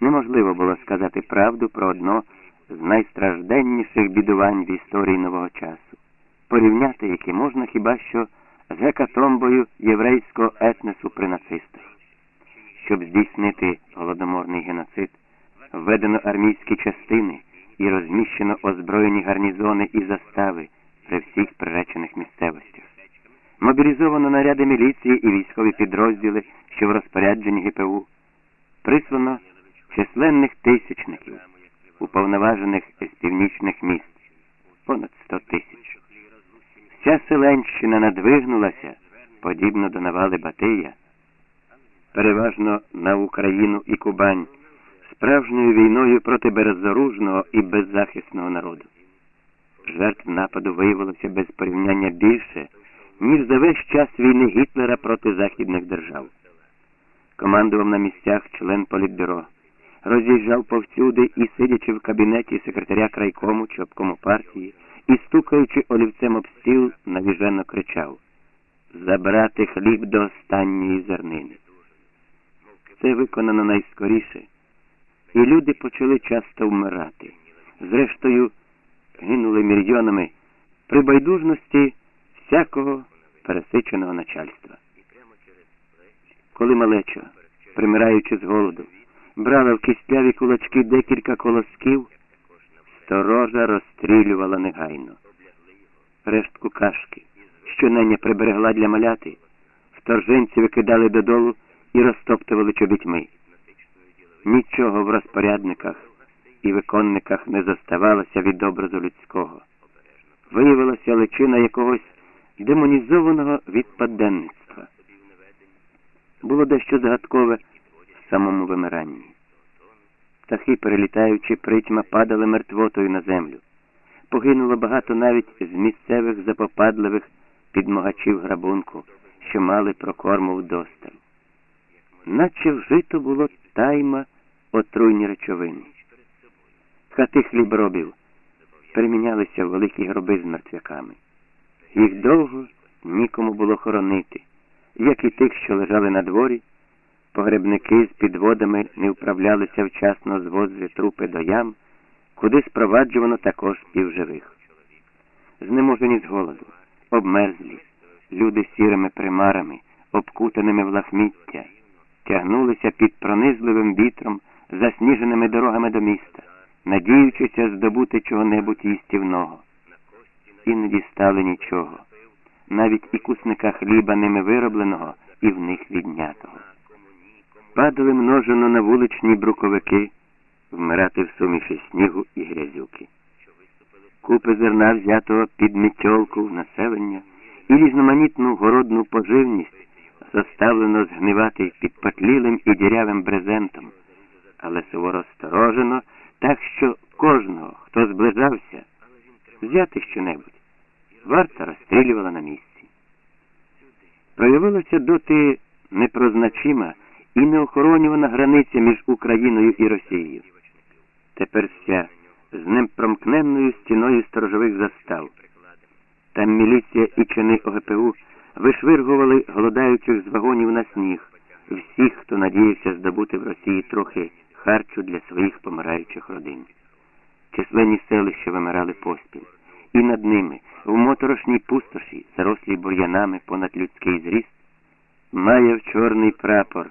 Неможливо було сказати правду про одно з найстражденніших бідувань в історії нового часу, порівняти яке можна хіба що з гекатомбою єврейського етносу при нацистах. Щоб здійснити голодоморний геноцид, введено армійські частини і розміщено озброєні гарнізони і застави при всіх приречених місцевостях. Мобілізовано наряди міліції і військові підрозділи, що в розпорядженні ГПУ. Прислано численних тисячників, уповноважених з північних міст, понад сто тисяч. Вся Селенщина надвигнулася, подібно до навали Батия, переважно на Україну і Кубань, справжньою війною проти беззоружного і беззахисного народу. Жертв нападу виявилося без порівняння більше, ніж за весь час війни Гітлера проти західних держав. Командував на місцях член політбюро, роз'їжджав повсюди і, сидячи в кабінеті секретаря крайкому чи обкому партії, і, стукаючи олівцем об стіл, навіжено кричав Забрати хліб до останньої зернини. Це виконано найскоріше, і люди почали часто вмирати. Зрештою, гинули мільйонами при байдужності всякого пересиченого начальства. Коли малечо, примираючи з голоду, брала в кістляві кулачки декілька колосків, сторожа розстрілювала негайно. Рештку кашки, що неня приберегла для маляти, вторженці викидали додолу і розтоптували чобітьми. Нічого в розпорядниках і виконниках не зоставалося від образу людського. Виявилася личина якогось демонізованого відпаденництва. Було дещо загадкове самому вимиранні. Птахи, перелітаючи притьма, падали мертвотою на землю. Погинуло багато навіть з місцевих запопадливих підмогачів грабунку, що мали прокорму вдосталь. Наче вжито було тайма отруйні речовини. Хати хлібробів перемінялися в великі гроби з мертвяками. Їх довго нікому було хоронити, як і тих, що лежали на дворі, погребники з підводами не вправлялися вчасно звозити трупи до ям, куди спроваджувано також півживих. Знеможені з голоду, обмерзлі, люди сірими примарами, обкутаними в лахміття, тягнулися під пронизливим вітром, засніженими дорогами до міста, надіючися здобути чого-небудь їстівного. І не дістали нічого, навіть і кусника хліба ними виробленого і в них віднятого. Падали множено на вуличні бруковики, вмирати в суміші снігу і грязюки. Купи зерна взятого під мітьолку населення і різноманітну городну поживність заставлено згнивати під потлілим і дірявим брезентом, але суворо сторожено, так що кожного, хто зближався, взяти щонебудь, варта розстрілювала на місці. Проявилася доти непрозначима і неохоронювана границя між Україною і Росією. Тепер вся з непромкненною стіною сторожових застав. Там міліція і чини ОГПУ вишвиргували голодаючих з вагонів на сніг всіх, хто надіявся здобути в Росії трохи харчу для своїх помираючих родин. Численні селища вимирали поспіль, і над ними, в моторошній пустоші, зарослій бур'янами понад людський зріст, має чорний прапор,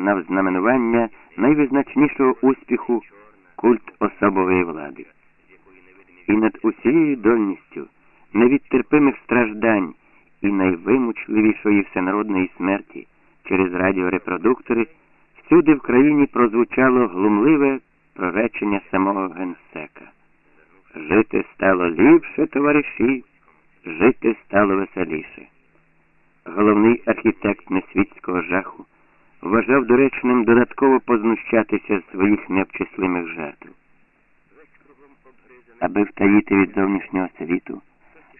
на взнаменування найвизначнішого успіху культ особової влади. І над усією дольністю невідтерпимих страждань і найвимучливішої всенародної смерті через радіорепродуктори всюди в країні прозвучало глумливе проречення самого генсека. Жити стало ліпше, товариші, жити стало веселіше. Головний архітект несвітського жаху вважав доречним додатково познущатися з своїх необчислимих жертв. Аби втаїти від зовнішнього світу,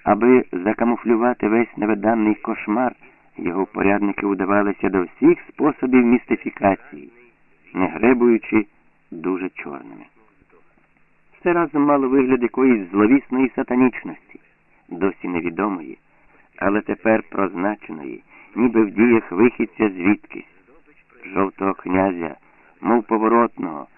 аби закамуфлювати весь невиданний кошмар, його порядники удавалися до всіх способів містифікації, не гребуючи дуже чорними. Все разом мало вигляд якоїсь зловісної сатанічності, досі невідомої, але тепер прозначеної, ніби в діях вихідця звідкись, жовтого князя, мов поворотного,